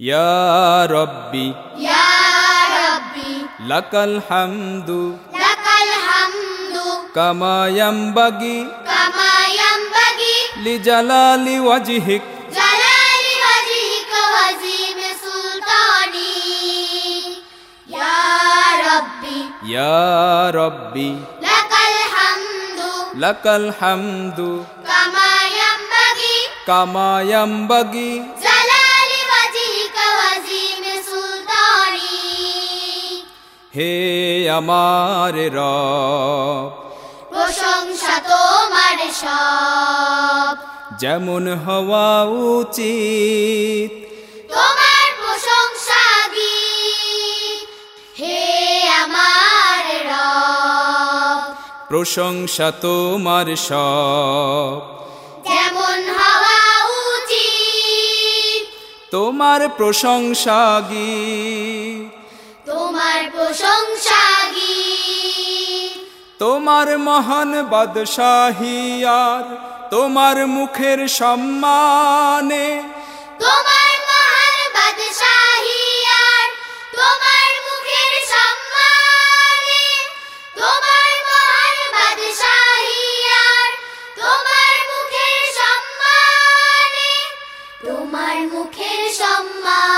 يا ربي. يا ربي. لك الحمد. لك الحمد. كما ينبغي. كما ينبغي. لجلال وجهك. جلال وجهك وزيم سلطاني. يا ربي. يا ربي. لك الحمد. لك الحمد. كما ينبغي. كما ينبغي. হে আমার রব। প্রশংসা তোমার সব। যেমন হওয়া উচিত। তোমার প্রশংসা গীত হে আমার রব। প্রশংসা তোমার সব। যেমন হওয়া উচিত। তোমার প্রশংসা গীত। তোমার প্রশংসা গীত। তোমার মহান বাদশাহী আর তোমার মুখের সম্মানে। তোমার মহান বাদশাহী আর তোমার মুখের সম্মানে। তোমার মহান বাদশাহী আর তোমার মুখের সম্মানে। তোমার মুখের সম্মানে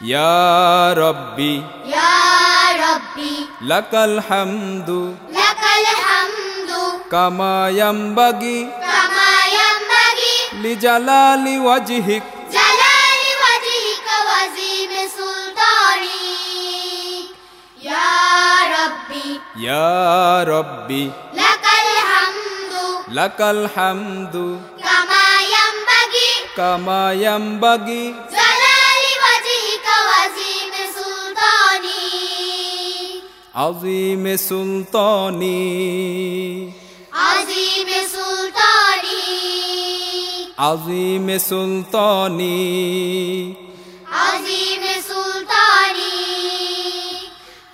يا ربي. يا ربي. لك الحمد. لك الحمد. كما ينبغي. كما ينبغي. لجلال وجهك. جلال وجهك وعظيم سلطانك يا ربي. يا ربي. لك الحمد. لك الحمد. كما ينبغي. كما ينبغي. আজিম সুলতানি। আজিম সুলতানি। আজিম সুলতানি। আজিম সুলতানি।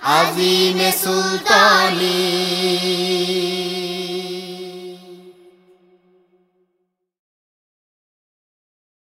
আজিম সুলতানি।